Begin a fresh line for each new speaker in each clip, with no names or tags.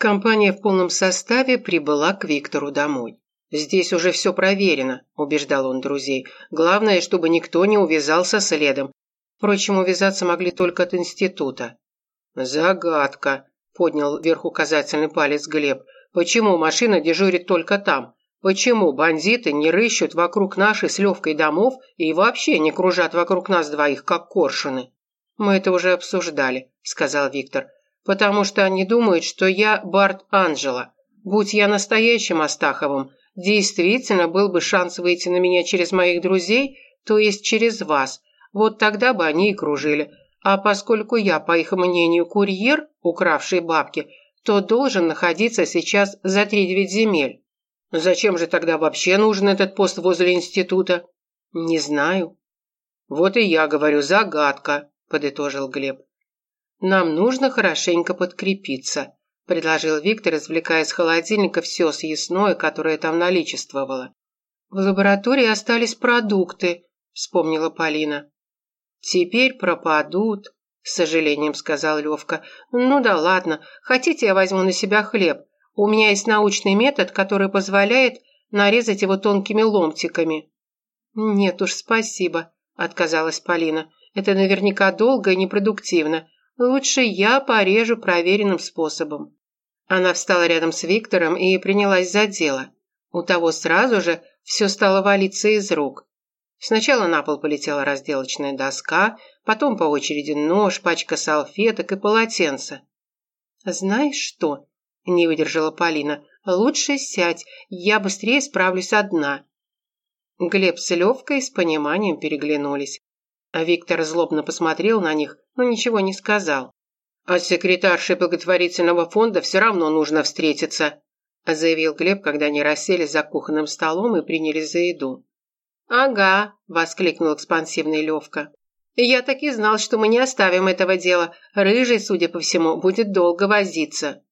Компания в полном составе прибыла к Виктору домой. «Здесь уже все проверено», – убеждал он друзей. «Главное, чтобы никто не увязался следом. Впрочем, увязаться могли только от института». «Загадка», – поднял вверх указательный палец Глеб. «Почему машина дежурит только там? Почему бандиты не рыщут вокруг нашей с Левкой домов и вообще не кружат вокруг нас двоих, как коршуны?» «Мы это уже обсуждали», – сказал Виктор потому что они думают, что я Барт Анджела. Будь я настоящим Астаховым, действительно был бы шанс выйти на меня через моих друзей, то есть через вас. Вот тогда бы они и кружили. А поскольку я, по их мнению, курьер, укравший бабки, то должен находиться сейчас за три девять земель. Зачем же тогда вообще нужен этот пост возле института? Не знаю. Вот и я говорю, загадка, подытожил Глеб. «Нам нужно хорошенько подкрепиться», – предложил Виктор, извлекая из холодильника все съестное, которое там наличествовало. «В лаборатории остались продукты», – вспомнила Полина. «Теперь пропадут», – с сожалением сказал Левка. «Ну да ладно, хотите, я возьму на себя хлеб. У меня есть научный метод, который позволяет нарезать его тонкими ломтиками». «Нет уж, спасибо», – отказалась Полина. «Это наверняка долго и непродуктивно. Лучше я порежу проверенным способом. Она встала рядом с Виктором и принялась за дело. У того сразу же все стало валиться из рук. Сначала на пол полетела разделочная доска, потом по очереди нож, пачка салфеток и полотенце. «Знаешь что?» – не выдержала Полина. «Лучше сядь, я быстрее справлюсь одна». Глеб с Левкой с пониманием переглянулись. А Виктор злобно посмотрел на них, но ничего не сказал. «А с секретаршей благотворительного фонда все равно нужно встретиться», заявил Глеб, когда они расселись за кухонным столом и принялись за еду. «Ага», – воскликнул экспансивный Левка. «Я так и знал, что мы не оставим этого дела. Рыжий, судя по всему, будет долго возиться».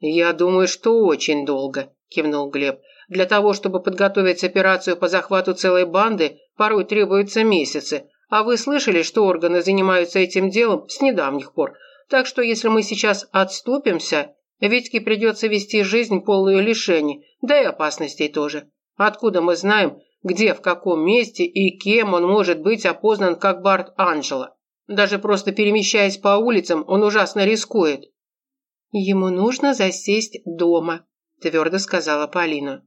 «Я думаю, что очень долго», – кивнул Глеб. «Для того, чтобы подготовить операцию по захвату целой банды, порой требуются месяцы, а вы слышали, что органы занимаются этим делом с недавних пор. Так что если мы сейчас отступимся, Витьке придется вести жизнь полную лишений, да и опасностей тоже. Откуда мы знаем, где, в каком месте и кем он может быть опознан как Барт Анджела? Даже просто перемещаясь по улицам, он ужасно рискует. Ему нужно засесть дома, твердо сказала Полина.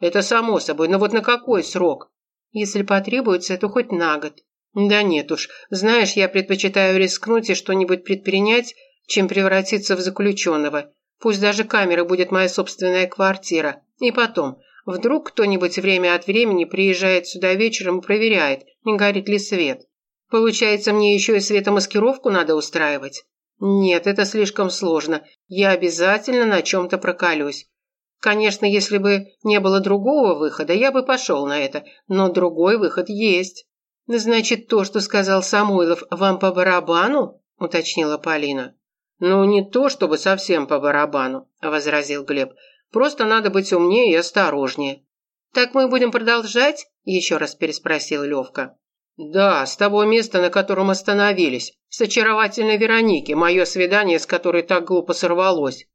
Это само собой, но вот на какой срок? Если потребуется, то хоть на год. Да нет уж, знаешь, я предпочитаю рискнуть и что-нибудь предпринять, чем превратиться в заключенного. Пусть даже камера будет моя собственная квартира. И потом, вдруг кто-нибудь время от времени приезжает сюда вечером и проверяет, не горит ли свет. Получается, мне еще и светомаскировку надо устраивать? Нет, это слишком сложно. Я обязательно на чем-то прокалюсь. Конечно, если бы не было другого выхода, я бы пошел на это, но другой выход есть. «Значит, то, что сказал Самойлов, вам по барабану?» – уточнила Полина. «Ну, не то, чтобы совсем по барабану», – возразил Глеб. «Просто надо быть умнее и осторожнее». «Так мы будем продолжать?» – еще раз переспросил Левка. «Да, с того места, на котором остановились. С очаровательной Вероники, мое свидание, с которой так глупо сорвалось».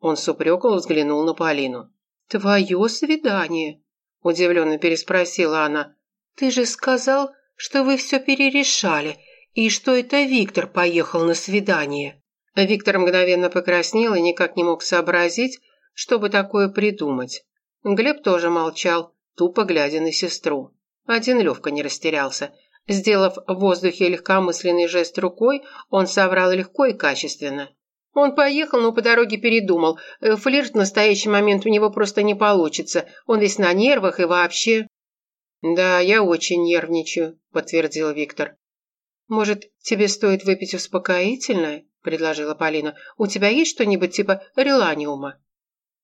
Он с упреком взглянул на Полину. «Твое свидание?» – удивленно переспросила она. «Ты же сказал, что вы все перерешали, и что это Виктор поехал на свидание». Виктор мгновенно покраснел и никак не мог сообразить, чтобы такое придумать. Глеб тоже молчал, тупо глядя на сестру. Один Левка не растерялся. Сделав в воздухе легкомысленный жест рукой, он соврал легко и качественно. Он поехал, но по дороге передумал. Э, флирт в настоящий момент у него просто не получится. Он весь на нервах и вообще... «Да, я очень нервничаю», – подтвердил Виктор. «Может, тебе стоит выпить успокоительное?» – предложила Полина. «У тебя есть что-нибудь типа реланиума?»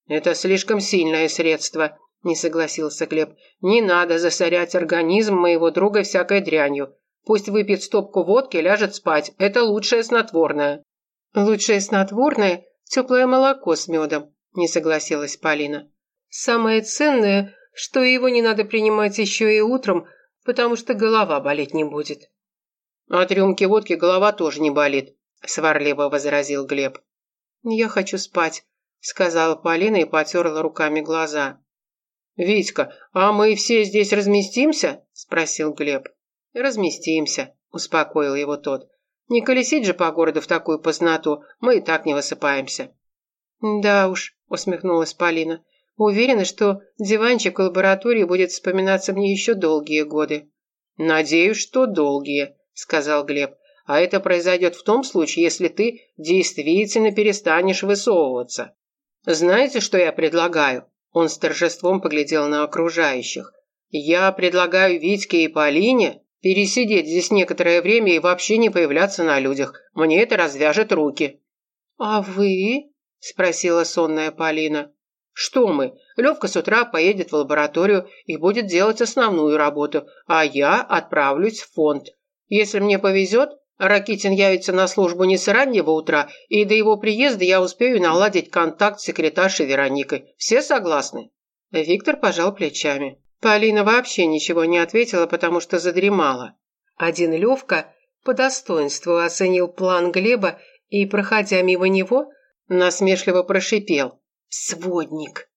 «Это слишком сильное средство», – не согласился Глеб. «Не надо засорять организм моего друга всякой дрянью. Пусть выпьет стопку водки, ляжет спать. Это лучшее снотворное». «Лучшее снотворное – теплое молоко с медом», – не согласилась Полина. «Самое ценное что его не надо принимать еще и утром, потому что голова болеть не будет. «От рюмки водки голова тоже не болит», – сварливо возразил Глеб. «Я хочу спать. сказала Полина и потерла руками глаза. «Витька, а мы все здесь разместимся?» – спросил Глеб. «Разместимся», – успокоил его тот. «Не колесить же по городу в такую познату, мы и так не высыпаемся». «Да уж», – усмехнулась Полина. «Уверена, что диванчик в лаборатории будет вспоминаться мне еще долгие годы». «Надеюсь, что долгие», – сказал Глеб. «А это произойдет в том случае, если ты действительно перестанешь высовываться. Знаете, что я предлагаю?» Он с торжеством поглядел на окружающих. «Я предлагаю Витьке и Полине пересидеть здесь некоторое время и вообще не появляться на людях. Мне это развяжет руки».
«А вы?» – спросила сонная Полина.
«Что мы? Левка с утра поедет в лабораторию и будет делать основную работу, а я отправлюсь в фонд. Если мне повезет, Ракитин явится на службу не с раннего утра, и до его приезда я успею наладить контакт с секретаршей Вероникой. Все согласны?»
Виктор пожал плечами. Полина вообще ничего не ответила, потому что задремала. Один Левка по достоинству оценил план Глеба и, проходя мимо него, насмешливо прошипел. «Сводник!»